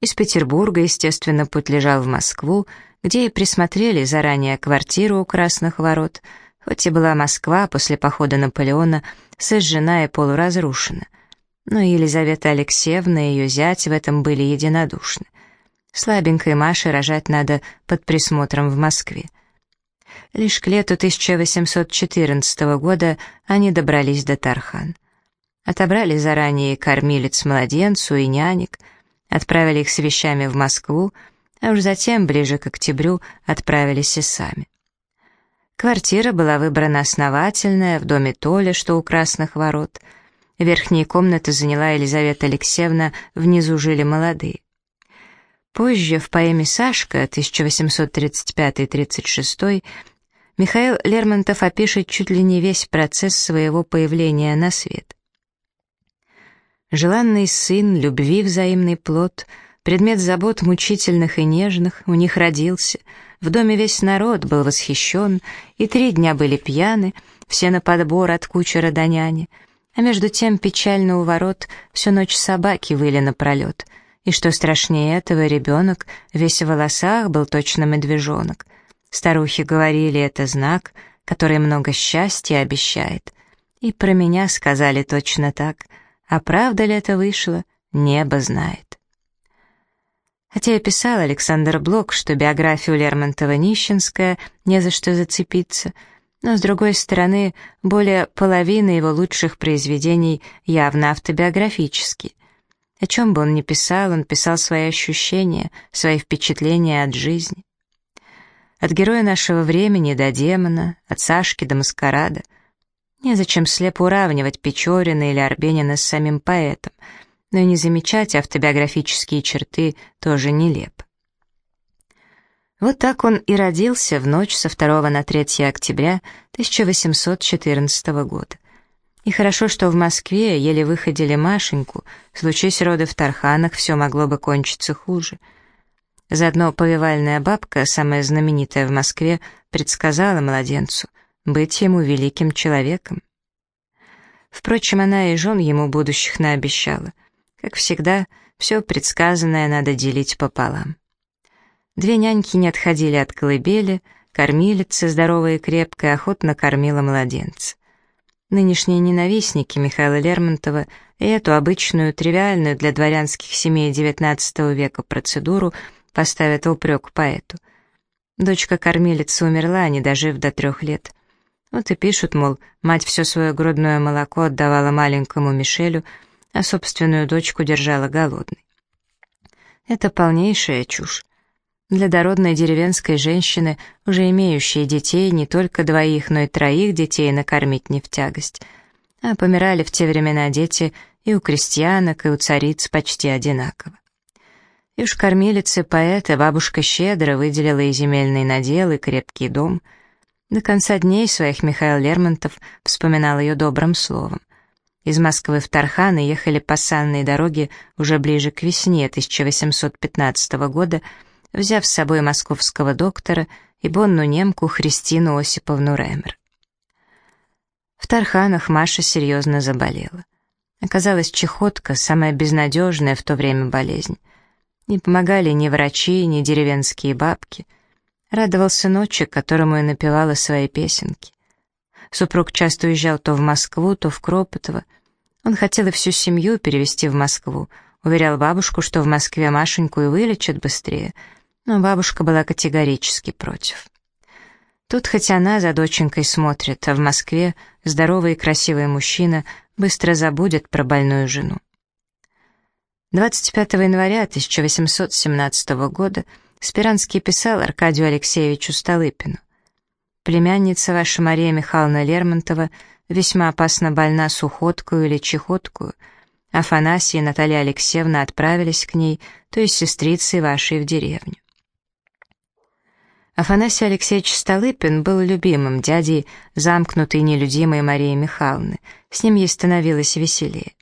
Из Петербурга, естественно, путь лежал в Москву, где и присмотрели заранее квартиру у Красных ворот, хоть и была Москва после похода Наполеона сожжена и полуразрушена. Но Елизавета Алексеевна и ее зять в этом были единодушны. Слабенькой Маше рожать надо под присмотром в Москве. Лишь к лету 1814 года они добрались до Тархан. Отобрали заранее кормилец младенцу и нянек, отправили их с вещами в Москву, а уж затем, ближе к октябрю, отправились и сами. Квартира была выбрана основательная, в доме Толя, что у Красных ворот. Верхние комнаты заняла Елизавета Алексеевна, внизу жили молодые. Позже в поэме «Сашка» 1835-36 Михаил Лермонтов опишет чуть ли не весь процесс своего появления на свет. Желанный сын, любви взаимный плод, предмет забот мучительных и нежных, у них родился. В доме весь народ был восхищен, и три дня были пьяны, все на подбор от кучера до няни. А между тем печально у ворот всю ночь собаки выли напролет — и что страшнее этого, ребенок весь в волосах был точно медвежонок. Старухи говорили, это знак, который много счастья обещает. И про меня сказали точно так. А правда ли это вышло, небо знает. Хотя я писал Александр Блок, что биографию Лермонтова нищенская, не за что зацепиться, но, с другой стороны, более половины его лучших произведений явно автобиографические. О чем бы он ни писал, он писал свои ощущения, свои впечатления от жизни. От героя нашего времени до демона, от Сашки до маскарада. Незачем слепо уравнивать Печорина или Арбенина с самим поэтом, но и не замечать автобиографические черты тоже нелепо. Вот так он и родился в ночь со 2 на 3 октября 1814 года. И хорошо, что в Москве еле выходили Машеньку, случись роды в Тарханах, все могло бы кончиться хуже. Заодно повивальная бабка, самая знаменитая в Москве, предсказала младенцу быть ему великим человеком. Впрочем, она и жен ему будущих наобещала. Как всегда, все предсказанное надо делить пополам. Две няньки не отходили от колыбели, кормилица, здоровая и крепкая, охотно кормила младенца. Нынешние ненавистники Михаила Лермонтова эту обычную, тривиальную для дворянских семей XIX века процедуру поставят упрек поэту. Дочка кормилицы умерла, не дожив до трех лет. Вот и пишут, мол, мать все свое грудное молоко отдавала маленькому Мишелю, а собственную дочку держала голодной. Это полнейшая чушь. Для дородной деревенской женщины, уже имеющей детей, не только двоих, но и троих детей накормить не в тягость. А помирали в те времена дети и у крестьянок, и у цариц почти одинаково. И уж кормилицы поэта бабушка щедро выделила и земельный надел, и крепкий дом. До конца дней своих Михаил Лермонтов вспоминал ее добрым словом. Из Москвы в Тарханы ехали по санной дороге уже ближе к весне 1815 года, взяв с собой московского доктора и бонну немку Христину Осиповну Ремер. В Тарханах Маша серьезно заболела. Оказалось, чехотка — самая безнадежная в то время болезнь. Не помогали ни врачи, ни деревенские бабки. Радовался ночи, которому и напевала свои песенки. Супруг часто уезжал то в Москву, то в Кропотово. Он хотел и всю семью перевести в Москву, уверял бабушку, что в Москве Машеньку и вылечат быстрее — но бабушка была категорически против. Тут хоть она за доченькой смотрит, а в Москве здоровый и красивый мужчина быстро забудет про больную жену. 25 января 1817 года Спиранский писал Аркадию Алексеевичу Столыпину. «Племянница ваша Мария Михайловна Лермонтова весьма опасно больна сухоткую или чехоткую. Афанасий и Наталья Алексеевна отправились к ней, то есть сестрицей вашей в деревню. Афанасий Алексеевич Столыпин был любимым дядей замкнутой нелюдимой Марии Михайловны, с ним ей становилось веселее.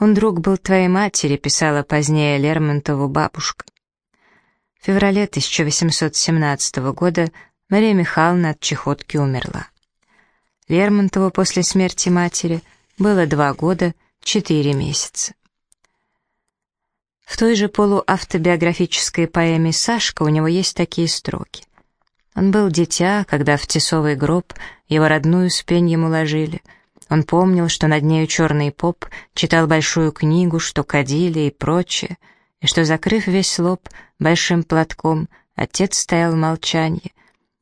«Он друг был твоей матери», — писала позднее Лермонтову бабушка. В феврале 1817 года Мария Михайловна от чехотки умерла. Лермонтову после смерти матери было два года, четыре месяца. В той же полуавтобиографической поэме «Сашка» у него есть такие строки. Он был дитя, когда в тесовый гроб его родную с пеньем уложили. Он помнил, что над нею черный поп читал большую книгу, что кадили и прочее, и что, закрыв весь лоб большим платком, отец стоял в молчании,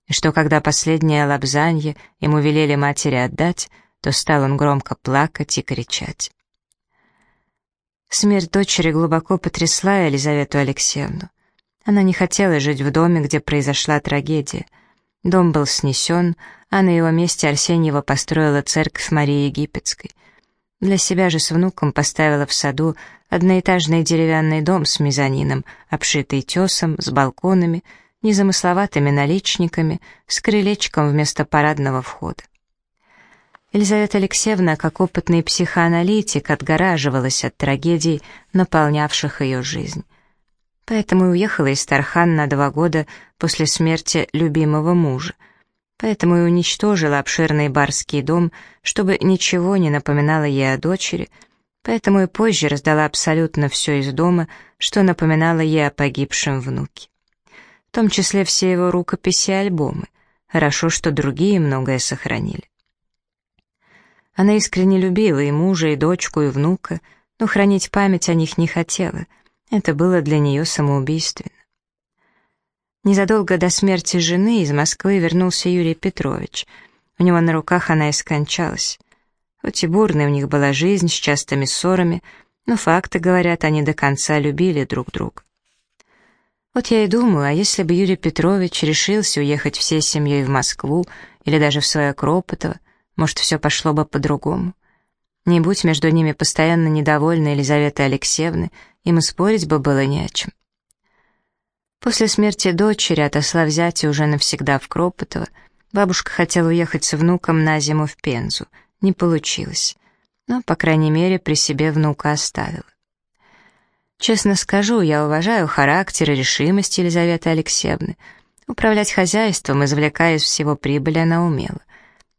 и что, когда последнее лапзанье ему велели матери отдать, то стал он громко плакать и кричать. Смерть дочери глубоко потрясла Елизавету Алексеевну. Она не хотела жить в доме, где произошла трагедия. Дом был снесен, а на его месте Арсеньева построила церковь Марии Египетской. Для себя же с внуком поставила в саду одноэтажный деревянный дом с мезонином, обшитый тесом, с балконами, незамысловатыми наличниками, с крылечком вместо парадного входа. Елизавета Алексеевна, как опытный психоаналитик, отгораживалась от трагедий, наполнявших ее жизнь поэтому и уехала из Тархан на два года после смерти любимого мужа. Поэтому и уничтожила обширный барский дом, чтобы ничего не напоминало ей о дочери, поэтому и позже раздала абсолютно все из дома, что напоминало ей о погибшем внуке. В том числе все его рукописи и альбомы. Хорошо, что другие многое сохранили. Она искренне любила и мужа, и дочку, и внука, но хранить память о них не хотела — это было для нее самоубийственно. Незадолго до смерти жены из Москвы вернулся Юрий Петрович. У него на руках она и скончалась. Хоть и бурной у них была жизнь с частыми ссорами, но факты говорят, они до конца любили друг друга. Вот я и думаю, а если бы Юрий Петрович решился уехать всей семьей в Москву или даже в свое Кропотово, может, все пошло бы по-другому. Не будь между ними постоянно недовольной Елизаветы Алексеевны, им и спорить бы было не о чем. После смерти дочери, отослав зятя уже навсегда в Кропотово, бабушка хотела уехать с внуком на зиму в Пензу. Не получилось. Но, по крайней мере, при себе внука оставила. Честно скажу, я уважаю характер и решимость Елизаветы Алексеевны. Управлять хозяйством, извлекая из всего прибыли, она умела.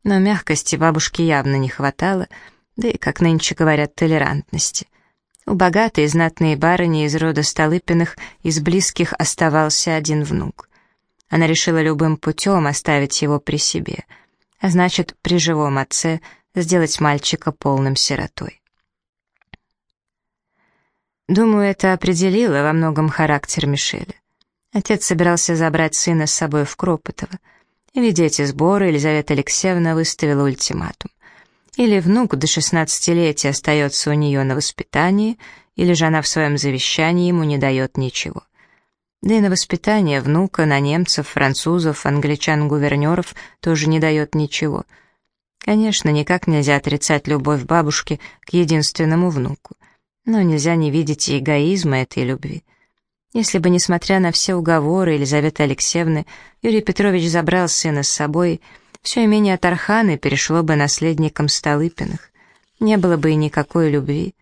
Но мягкости бабушке явно не хватало, да и, как нынче говорят, толерантности. У богатой знатной барыни из рода Столыпиных из близких оставался один внук. Она решила любым путем оставить его при себе, а значит, при живом отце сделать мальчика полным сиротой. Думаю, это определило во многом характер Мишеля. Отец собирался забрать сына с собой в Кропотово. И, видя эти сборы, Елизавета Алексеевна выставила ультиматум. Или внук до шестнадцатилетия остается у нее на воспитании, или же она в своем завещании ему не дает ничего. Да и на воспитание внука, на немцев, французов, англичан-гувернеров тоже не дает ничего. Конечно, никак нельзя отрицать любовь бабушки к единственному внуку, но нельзя не видеть и эгоизма этой любви. Если бы, несмотря на все уговоры Елизаветы Алексеевны, Юрий Петрович забрал сына с собой — все имение Тарханы перешло бы наследникам Столыпиных. Не было бы и никакой любви.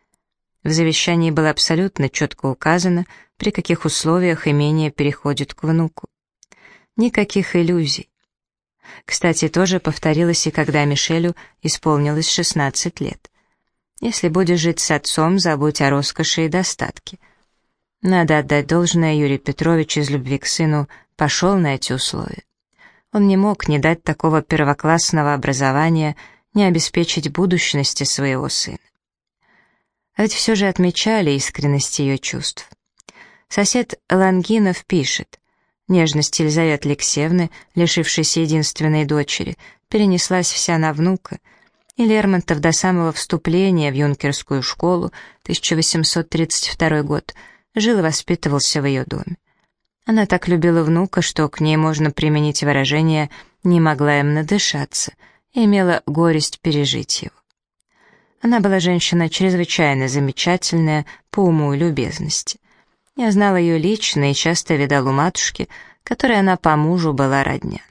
В завещании было абсолютно четко указано, при каких условиях имение переходит к внуку. Никаких иллюзий. Кстати, тоже повторилось и когда Мишелю исполнилось 16 лет. Если будешь жить с отцом, забудь о роскоши и достатке. Надо отдать должное, Юрий Петрович из любви к сыну пошел на эти условия. Он не мог не дать такого первоклассного образования, не обеспечить будущности своего сына. А ведь все же отмечали искренность ее чувств. Сосед Лангинов пишет, нежность Елизаветы Алексеевны, лишившейся единственной дочери, перенеслась вся на внука, и Лермонтов до самого вступления в юнкерскую школу, 1832 год, жил и воспитывался в ее доме. Она так любила внука, что к ней можно применить выражение «не могла им надышаться» и имела горесть пережить его. Она была женщина чрезвычайно замечательная по уму и любезности. Я знала ее лично и часто видал у матушки, которой она по мужу была родня.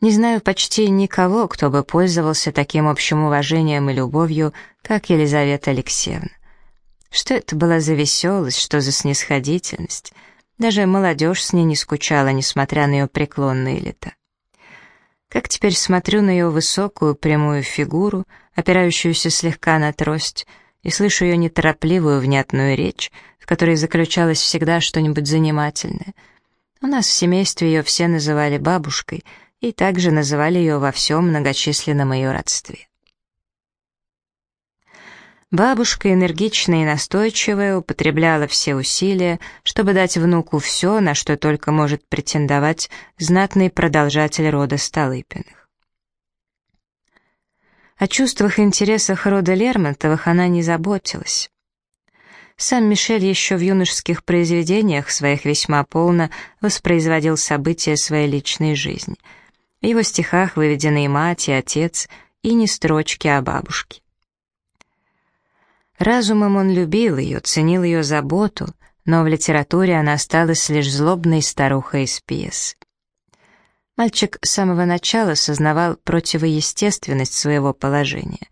Не знаю почти никого, кто бы пользовался таким общим уважением и любовью, как Елизавета Алексеевна. Что это была за веселость, что за снисходительность — даже молодежь с ней не скучала, несмотря на ее преклонные лета. Как теперь смотрю на ее высокую прямую фигуру, опирающуюся слегка на трость, и слышу ее неторопливую внятную речь, в которой заключалось всегда что-нибудь занимательное. У нас в семействе ее все называли бабушкой и также называли ее во всем многочисленном ее родстве. Бабушка, энергичная и настойчивая, употребляла все усилия, чтобы дать внуку все, на что только может претендовать знатный продолжатель рода Столыпиных. О чувствах и интересах рода Лермонтовых она не заботилась. Сам Мишель еще в юношеских произведениях своих весьма полно воспроизводил события своей личной жизни. В его стихах выведены и мать, и отец, и не строчки о бабушке. Разумом он любил ее, ценил ее заботу, но в литературе она осталась лишь злобной старухой из пьес. Мальчик с самого начала сознавал противоестественность своего положения.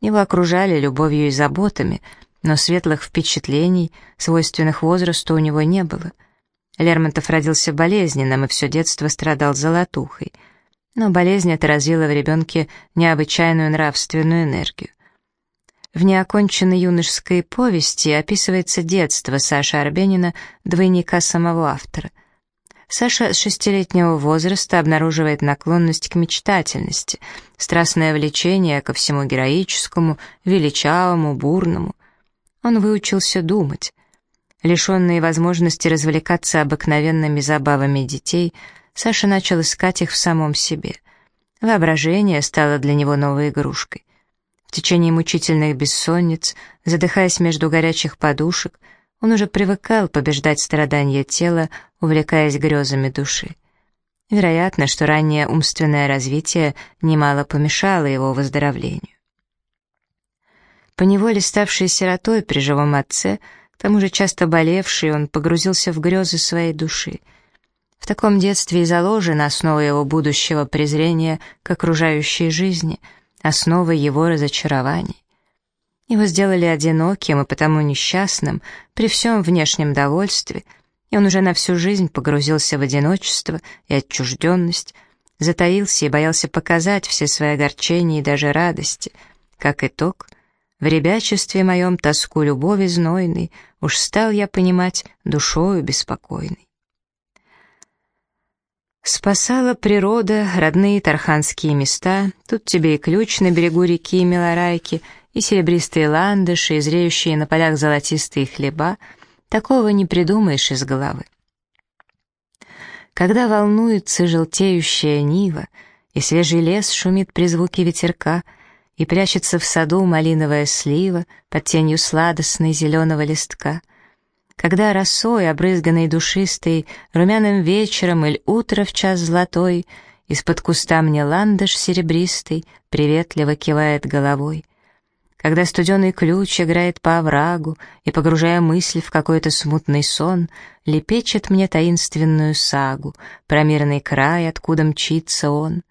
Его окружали любовью и заботами, но светлых впечатлений, свойственных возрасту, у него не было. Лермонтов родился болезненным и все детство страдал золотухой. Но болезнь отразила в ребенке необычайную нравственную энергию. В неоконченной юношеской повести описывается детство Саши Арбенина, двойника самого автора. Саша с шестилетнего возраста обнаруживает наклонность к мечтательности, страстное влечение ко всему героическому, величавому, бурному. Он выучился думать. Лишенный возможности развлекаться обыкновенными забавами детей, Саша начал искать их в самом себе. Воображение стало для него новой игрушкой. В течение мучительных бессонниц, задыхаясь между горячих подушек, он уже привыкал побеждать страдания тела, увлекаясь грезами души. Вероятно, что раннее умственное развитие немало помешало его выздоровлению. Поневоле ставший сиротой при живом отце, к тому же часто болевший, он погрузился в грезы своей души. В таком детстве и заложена основа его будущего презрения к окружающей жизни — основой его разочарований. Его сделали одиноким и потому несчастным при всем внешнем довольстве, и он уже на всю жизнь погрузился в одиночество и отчужденность, затаился и боялся показать все свои огорчения и даже радости. Как итог, в ребячестве моем тоску любови знойной уж стал я понимать душою беспокойной. Спасала природа, родные тарханские места, тут тебе и ключ на берегу реки Милорайки, и серебристые ландыши, и зреющие на полях золотистые хлеба. Такого не придумаешь из головы. Когда волнуется желтеющая нива, и свежий лес шумит при звуке ветерка, и прячется в саду малиновая слива под тенью сладостной зеленого листка — когда росой, обрызганной душистой, румяным вечером или утро в час золотой, из-под куста мне ландыш серебристый приветливо кивает головой. Когда студеный ключ играет по оврагу и, погружая мысль в какой-то смутный сон, лепечет мне таинственную сагу про мирный край, откуда мчится он.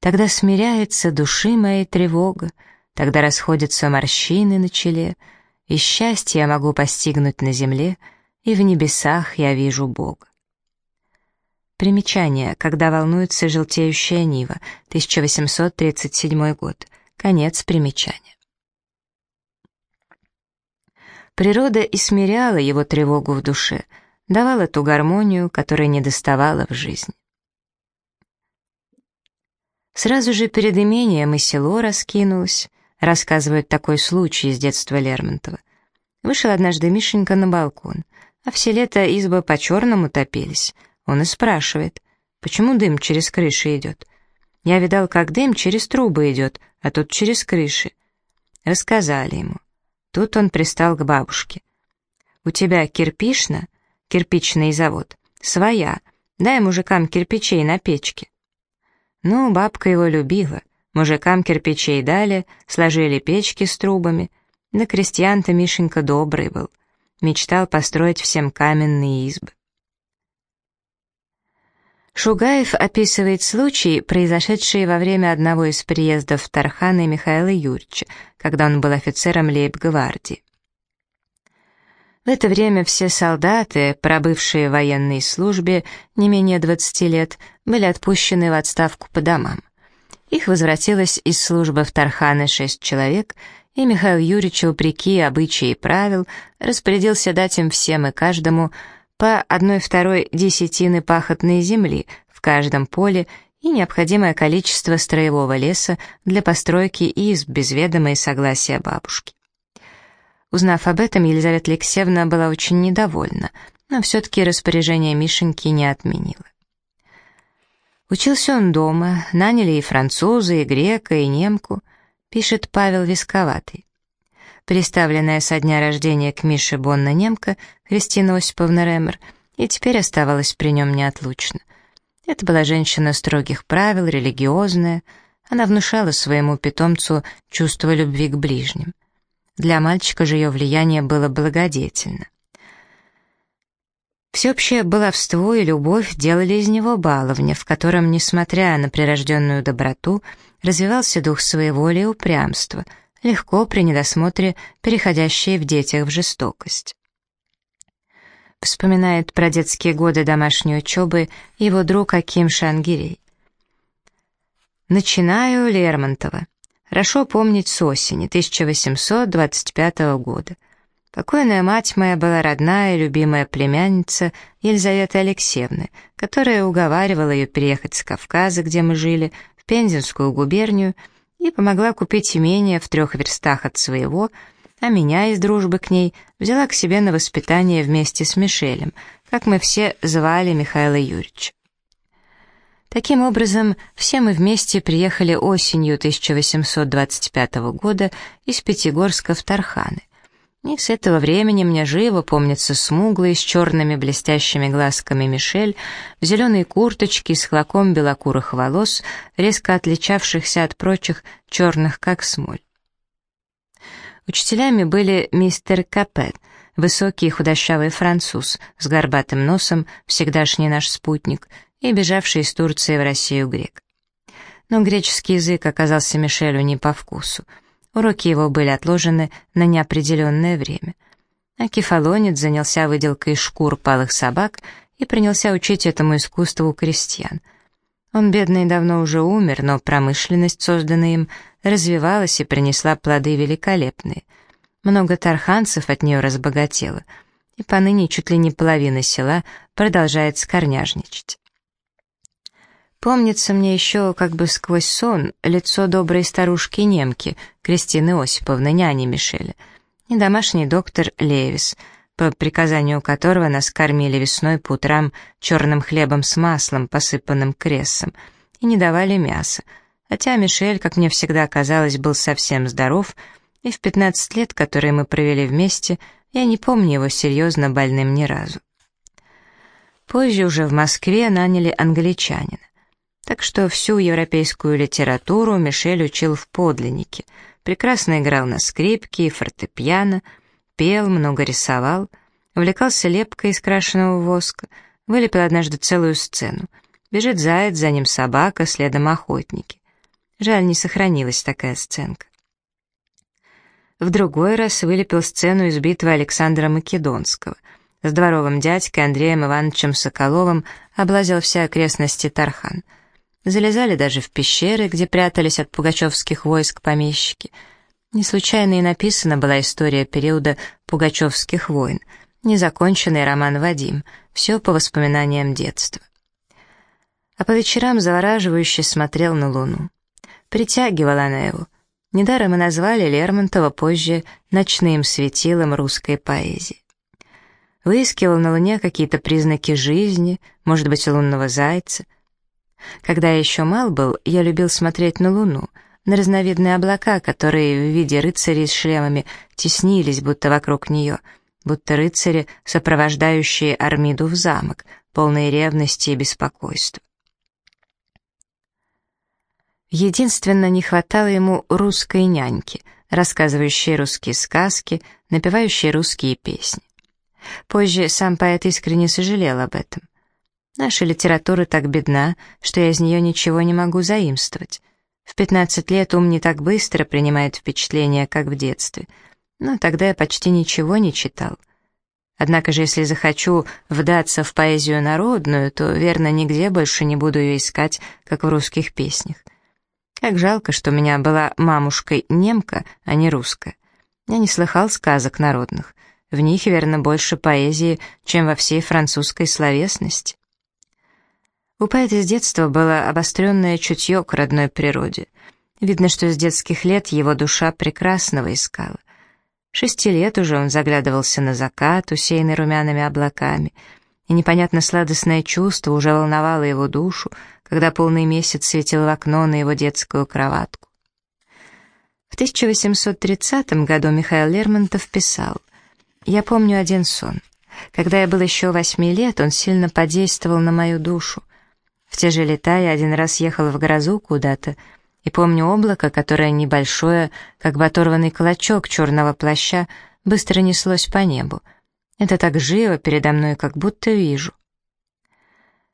Тогда смиряется души моей тревога, тогда расходятся морщины на челе — и счастье я могу постигнуть на земле, и в небесах я вижу Бога. Примечание. Когда волнуется желтеющая нива. 1837 год. Конец примечания. Природа и смиряла его тревогу в душе, давала ту гармонию, которой не доставала в жизни. Сразу же перед имением и село раскинулось, Рассказывают такой случай из детства Лермонтова. Вышел однажды Мишенька на балкон, а все лето избы по-черному топились. Он и спрашивает, почему дым через крыши идет? Я видал, как дым через трубы идет, а тут через крыши. Рассказали ему. Тут он пристал к бабушке. «У тебя кирпична? Кирпичный завод. Своя. Дай мужикам кирпичей на печке». Ну, бабка его любила. Мужикам кирпичей дали, сложили печки с трубами. Да крестьян-то Мишенька добрый был. Мечтал построить всем каменные избы. Шугаев описывает случай, произошедший во время одного из приездов Тархана и Михаила Юрьевича, когда он был офицером лейб-гвардии. В это время все солдаты, пробывшие в военной службе не менее 20 лет, были отпущены в отставку по домам. Их возвратилось из службы в Тарханы шесть человек, и Михаил Юрьевич, вопреки обычаи и правил, распорядился дать им всем и каждому по одной-второй десятины пахотной земли в каждом поле и необходимое количество строевого леса для постройки изб без ведома и согласия бабушки. Узнав об этом, Елизавета Алексеевна была очень недовольна, но все-таки распоряжение Мишеньки не отменила. Учился он дома, наняли и француза, и грека, и немку, пишет Павел Висковатый. Приставленная со дня рождения к Мише Бонна немка, Христина Осиповна Ремер, и теперь оставалась при нем неотлучно. Это была женщина строгих правил, религиозная, она внушала своему питомцу чувство любви к ближним. Для мальчика же ее влияние было благодетельно. Всеобщее баловство и любовь делали из него баловня, в котором, несмотря на прирожденную доброту, развивался дух своеволия и упрямства, легко при недосмотре переходящие в детях в жестокость. Вспоминает про детские годы домашней учебы его друг Аким Шангирей. «Начинаю Лермонтова. Хорошо помнить с осени 1825 года. Покойная мать моя была родная и любимая племянница Елизаветы Алексеевны, которая уговаривала ее переехать с Кавказа, где мы жили, в Пензенскую губернию, и помогла купить имение в трех верстах от своего, а меня из дружбы к ней взяла к себе на воспитание вместе с Мишелем, как мы все звали Михаила Юрьевича. Таким образом, все мы вместе приехали осенью 1825 года из Пятигорска в Тарханы. И с этого времени мне живо помнится смуглый с черными блестящими глазками Мишель в зеленой курточке с хлаком белокурых волос, резко отличавшихся от прочих черных, как смоль. Учителями были мистер Капет, высокий худощавый француз с горбатым носом, всегдашний наш спутник, и бежавший из Турции в Россию грек. Но греческий язык оказался Мишелю не по вкусу — Уроки его были отложены на неопределенное время. А кефалонец занялся выделкой шкур палых собак и принялся учить этому искусству крестьян. Он, бедный, давно уже умер, но промышленность, созданная им, развивалась и принесла плоды великолепные. Много тарханцев от нее разбогатело, и поныне чуть ли не половина села продолжает скорняжничать. Помнится мне еще, как бы сквозь сон, лицо доброй старушки-немки, Кристины Осиповны, няни Мишеля, и домашний доктор Левис, по приказанию которого нас кормили весной по утрам черным хлебом с маслом, посыпанным крессом, и не давали мяса, хотя Мишель, как мне всегда казалось, был совсем здоров, и в 15 лет, которые мы провели вместе, я не помню его серьезно больным ни разу. Позже уже в Москве наняли англичанина. Так что всю европейскую литературу Мишель учил в подлиннике, прекрасно играл на скрипке и фортепиано, пел, много рисовал, увлекался лепкой из крашеного воска, вылепил однажды целую сцену. Бежит заяц, за ним собака, следом охотники. Жаль, не сохранилась такая сценка. В другой раз вылепил сцену из битвы Александра Македонского. С дворовым дядькой Андреем Ивановичем Соколовым облазил все окрестности Тархан — Залезали даже в пещеры, где прятались от пугачевских войск помещики. Не случайно и написана была история периода пугачевских войн, незаконченный роман «Вадим», все по воспоминаниям детства. А по вечерам завораживающе смотрел на луну. Притягивала она его. Недаром и назвали Лермонтова позже «ночным светилом русской поэзии». Выискивал на луне какие-то признаки жизни, может быть, лунного зайца — когда я еще мал был, я любил смотреть на луну, на разновидные облака, которые в виде рыцарей с шлемами теснились будто вокруг нее, будто рыцари, сопровождающие Армиду в замок, полные ревности и беспокойства. Единственно не хватало ему русской няньки, рассказывающей русские сказки, напевающей русские песни. Позже сам поэт искренне сожалел об этом. Наша литература так бедна, что я из нее ничего не могу заимствовать. В 15 лет ум не так быстро принимает впечатления, как в детстве. Но тогда я почти ничего не читал. Однако же, если захочу вдаться в поэзию народную, то, верно, нигде больше не буду ее искать, как в русских песнях. Как жалко, что у меня была мамушкой немка, а не русская. Я не слыхал сказок народных. В них, верно, больше поэзии, чем во всей французской словесности. У поэта с детства было обостренное чутье к родной природе. Видно, что с детских лет его душа прекрасного искала. Шести лет уже он заглядывался на закат, усеянный румяными облаками, и непонятно сладостное чувство уже волновало его душу, когда полный месяц светил в окно на его детскую кроватку. В 1830 году Михаил Лермонтов писал «Я помню один сон. Когда я был еще восьми лет, он сильно подействовал на мою душу. В те же лета я один раз ехал в грозу куда-то, и помню облако, которое небольшое, как бы оторванный клочок черного плаща, быстро неслось по небу. Это так живо передо мной, как будто вижу.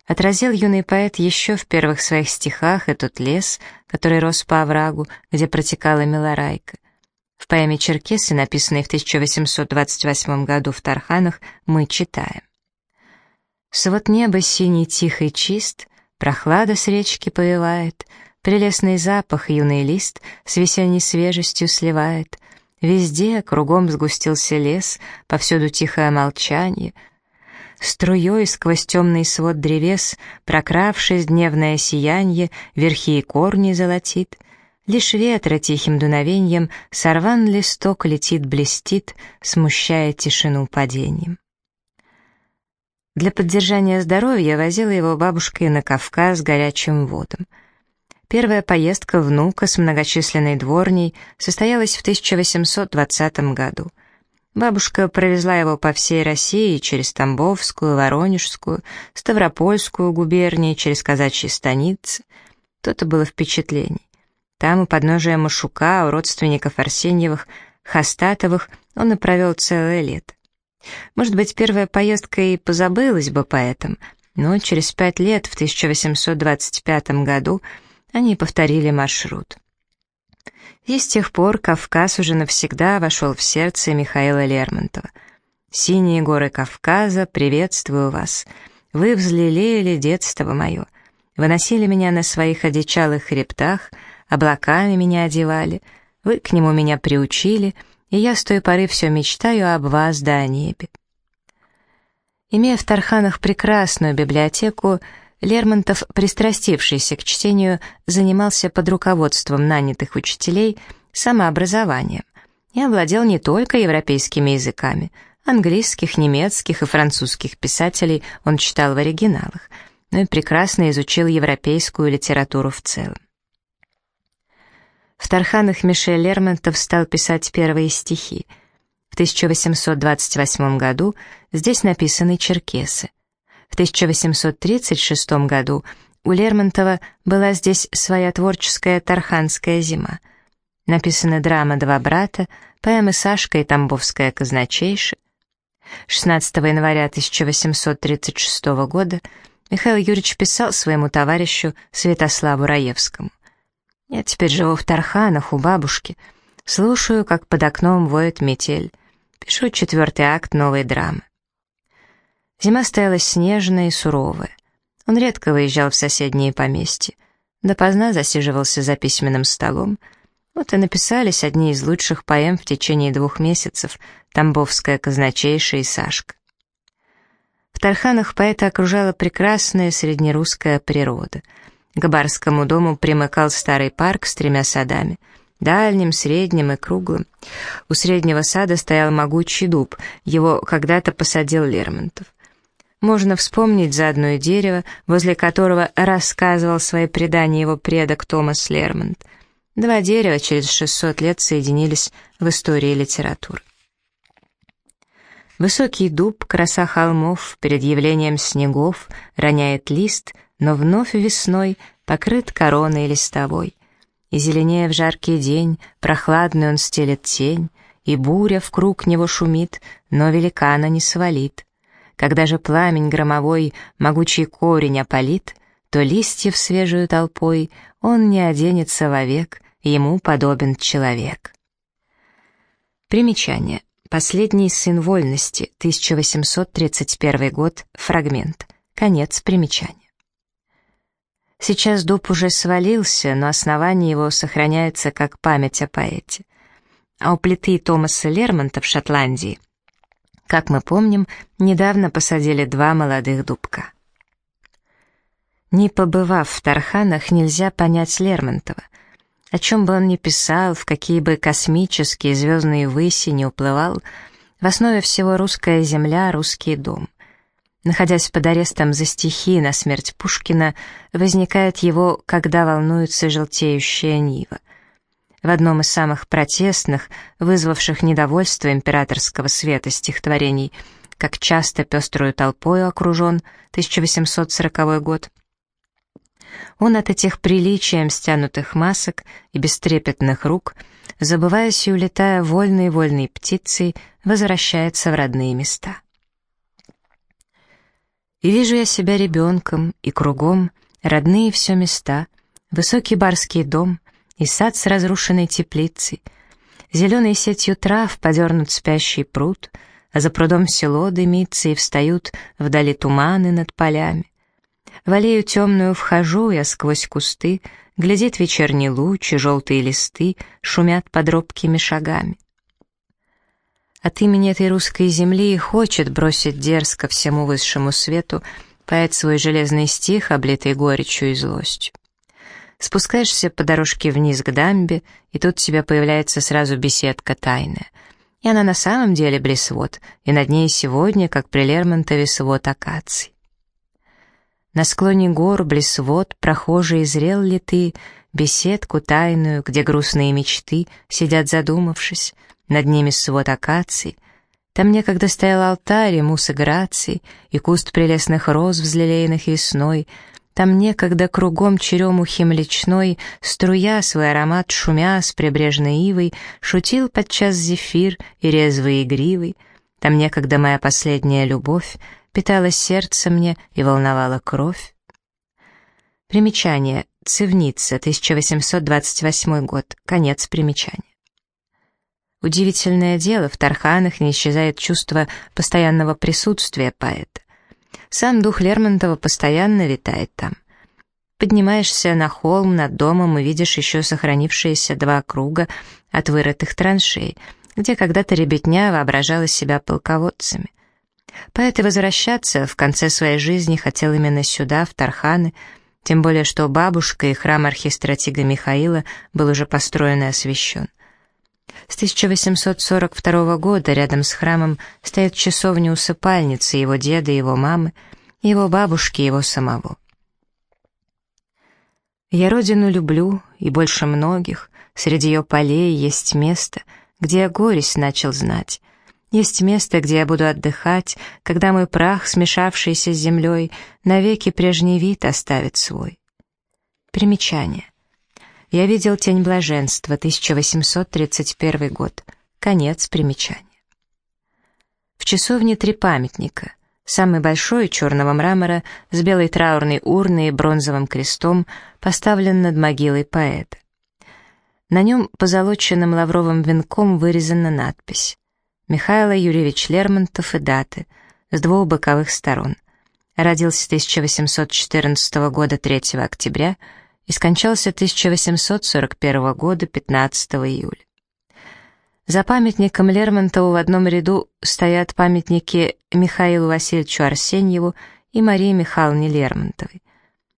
Отразил юный поэт еще в первых своих стихах этот лес, который рос по оврагу, где протекала Милорайка. В поэме «Черкесы», написанной в 1828 году в Тарханах, мы читаем. «Свод неба синий, тихий, чист, прохлада с речки повивает, прелестный запах юный лист с весенней свежестью сливает, везде кругом сгустился лес, повсюду тихое молчание — Струей сквозь темный свод древес, прокравшись дневное сиянье, верхи и корни золотит. Лишь ветра тихим дуновеньем сорван листок летит-блестит, смущая тишину падением. Для поддержания здоровья возила его бабушка и на Кавказ горячим водом. Первая поездка внука с многочисленной дворней состоялась в 1820 году — Бабушка провезла его по всей России через Тамбовскую, Воронежскую, Ставропольскую губернии, через казачьи станицы. То-то было впечатлений. Там, у подножия Машука, у родственников Арсеньевых, Хастатовых, он и провел целое лето. Может быть, первая поездка и позабылась бы поэтам, но через пять лет, в 1825 году, они повторили маршрут. И с тех пор Кавказ уже навсегда вошел в сердце Михаила Лермонтова. «Синие горы Кавказа, приветствую вас. Вы взлелеяли детство мое. Выносили меня на своих одичалых хребтах, облаками меня одевали. Вы к нему меня приучили, и я с той поры все мечтаю об вас да о небе». Имея в Тарханах прекрасную библиотеку, Лермонтов, пристрастившийся к чтению, занимался под руководством нанятых учителей самообразованием и овладел не только европейскими языками, английских, немецких и французских писателей он читал в оригиналах, но и прекрасно изучил европейскую литературу в целом. В Тарханах Мишель Лермонтов стал писать первые стихи. В 1828 году здесь написаны «Черкесы». В 1836 году у Лермонтова была здесь своя творческая «Тарханская зима». Написана драма «Два брата», поэмы «Сашка» и «Тамбовская казначейша». 16 января 1836 года Михаил Юрьевич писал своему товарищу Святославу Раевскому. «Я теперь живу в Тарханах у бабушки. Слушаю, как под окном воет метель. Пишу четвертый акт новой драмы. Зима стояла снежная и суровая. Он редко выезжал в соседние поместья. Допоздна засиживался за письменным столом. Вот и написались одни из лучших поэм в течение двух месяцев «Тамбовская казначейша» и «Сашка». В Тарханах поэта окружала прекрасная среднерусская природа. К барскому дому примыкал старый парк с тремя садами — дальним, средним и круглым. У среднего сада стоял могучий дуб, его когда-то посадил Лермонтов. Можно вспомнить заодно и дерево, возле которого рассказывал свои предания его предок Томас Лермонт. Два дерева через 600 лет соединились в истории литературы. Высокий дуб, краса холмов, перед явлением снегов, роняет лист, но вновь весной покрыт короной листовой. И зеленее в жаркий день, прохладный он стелет тень, и буря в круг него шумит, но великана не свалит. Когда же пламень громовой могучий корень опалит, то листьев свежую толпой он не оденется вовек, ему подобен человек. Примечание. Последний сын вольности, 1831 год, фрагмент. Конец примечания. Сейчас дуб уже свалился, но основание его сохраняется как память о поэте. А у плиты Томаса Лермонта в Шотландии, как мы помним, недавно посадили два молодых дубка. Не побывав в Тарханах, нельзя понять Лермонтова. О чем бы он ни писал, в какие бы космические звездные выси не уплывал, в основе всего русская земля, русский дом. Находясь под арестом за стихи на смерть Пушкина, возникает его «Когда волнуется желтеющая нива». В одном из самых протестных, вызвавших недовольство императорского света стихотворений «Как часто пеструю толпою окружен» 1840 год, он от этих приличием стянутых масок и бестрепетных рук, забываясь и улетая вольной-вольной птицей, возвращается в родные места. И вижу я себя ребенком, и кругом родные все места, высокий барский дом и сад с разрушенной теплицей, зеленой сетью трав подернут спящий пруд, а за прудом село дымится и встают вдали туманы над полями. В аллею темную вхожу я сквозь кусты, Глядит вечерний луч, и желтые листы Шумят под робкими шагами. От имени этой русской земли хочет бросить дерзко всему высшему свету поэт свой железный стих, облитый горечью и злостью. Спускаешься по дорожке вниз к дамбе, и тут у тебя появляется сразу беседка тайная. И она на самом деле блесвод, и над ней сегодня, как при Лермонтове, свод акаций. На склоне гор, близ вод, прохожий зрел ли ты Беседку тайную, где грустные мечты Сидят задумавшись, над ними свод акаций. Там некогда стоял алтарь и мусы граций, И куст прелестных роз, взлелеянных весной. Там некогда кругом черемухи млечной, Струя свой аромат шумя с прибрежной ивой, Шутил подчас зефир и резвый игривый. Там некогда моя последняя любовь питала сердце мне и волновала кровь. Примечание. Цивница, 1828 год. Конец примечания. Удивительное дело, в Тарханах не исчезает чувство постоянного присутствия поэта. Сам дух Лермонтова постоянно витает там. Поднимаешься на холм над домом и видишь еще сохранившиеся два круга от вырытых траншей, где когда-то ребятня воображала себя полководцами. Поэт и возвращаться в конце своей жизни хотел именно сюда, в Тарханы, тем более что бабушка и храм архистратига Михаила был уже построен и освящен. С 1842 года рядом с храмом стоят часовня-усыпальницы его деда его мамы, его бабушки его самого. Я родину люблю, и больше многих, среди ее полей есть место, где я горесть начал знать, есть место, где я буду отдыхать, когда мой прах, смешавшийся с землей, навеки прежний вид оставит свой. Примечание. Я видел «Тень блаженства», 1831 год. Конец примечания. В часовне три памятника. Самый большой, черного мрамора, с белой траурной урной и бронзовым крестом, поставлен над могилой поэта. На нем позолоченным лавровым венком вырезана надпись Михаил Юрьевич Лермонтов и даты с двух боковых сторон. Родился 1814 года 3 октября и скончался 1841 года 15 июля. За памятником Лермонтову в одном ряду стоят памятники Михаилу Васильевичу Арсеньеву и Марии Михайловне Лермонтовой.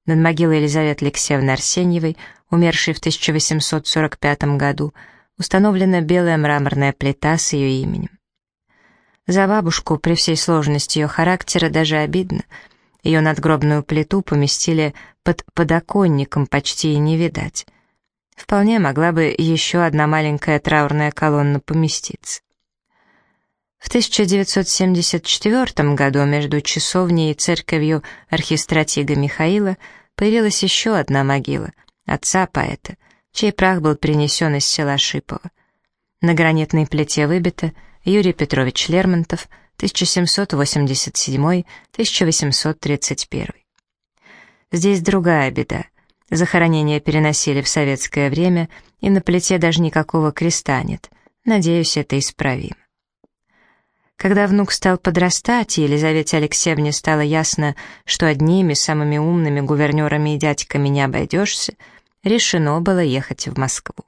Над могилой Елизаветы Алексеевны Арсеньевой, умершей в 1845 году, установлена белая мраморная плита с ее именем. За бабушку при всей сложности ее характера даже обидно. Ее надгробную плиту поместили под подоконником, почти и не видать. Вполне могла бы еще одна маленькая траурная колонна поместиться. В 1974 году между часовней и церковью архистратига Михаила появилась еще одна могила, отца поэта, чей прах был принесен из села Шипово. На гранитной плите выбито Юрий Петрович Лермонтов, 1787-1831. Здесь другая беда. Захоронения переносили в советское время, и на плите даже никакого креста нет. Надеюсь, это исправимо. Когда внук стал подрастать, и Елизавете Алексеевне стало ясно, что одними самыми умными гувернерами и дядьками не обойдешься, решено было ехать в Москву.